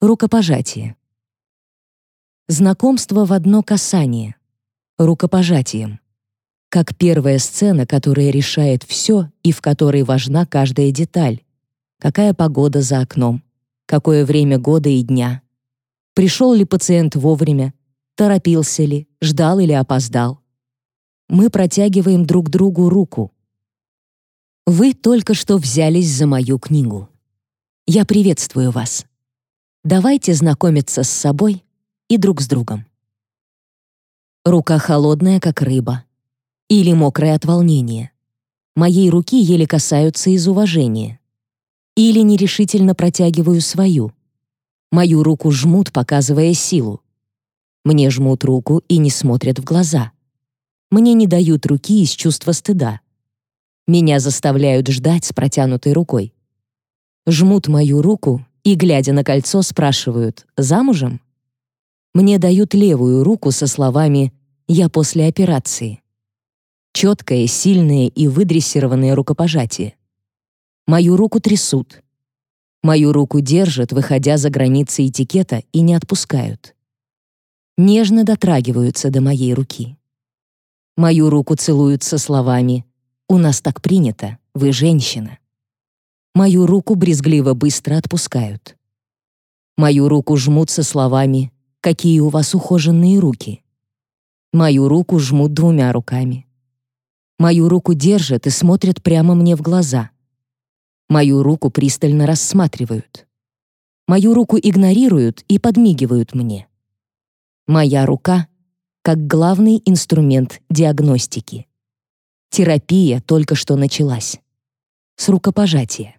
Рукопожатие. Знакомство в одно касание. Рукопожатием. Как первая сцена, которая решает все и в которой важна каждая деталь. Какая погода за окном, какое время года и дня. Пришел ли пациент вовремя, торопился ли, ждал или опоздал. Мы протягиваем друг другу руку. Вы только что взялись за мою книгу. Я приветствую вас. Давайте знакомиться с собой и друг с другом. Рука холодная, как рыба. Или мокрая от волнения. Моей руки еле касаются из уважения. Или нерешительно протягиваю свою. Мою руку жмут, показывая силу. Мне жмут руку и не смотрят в глаза. Мне не дают руки из чувства стыда. Меня заставляют ждать с протянутой рукой. Жмут мою руку и, глядя на кольцо, спрашивают «Замужем?». Мне дают левую руку со словами «Я после операции». Четкое, сильное и выдрессированное рукопожатие. Мою руку трясут. Мою руку держат, выходя за границы этикета, и не отпускают. Нежно дотрагиваются до моей руки. Мою руку целуют со словами «У нас так принято, вы женщина». Мою руку брезгливо быстро отпускают. Мою руку жмут со словами «Какие у вас ухоженные руки». Мою руку жмут двумя руками. Мою руку держат и смотрят прямо мне в глаза. Мою руку пристально рассматривают. Мою руку игнорируют и подмигивают мне. Моя рука как главный инструмент диагностики. Терапия только что началась. С рукопожатия.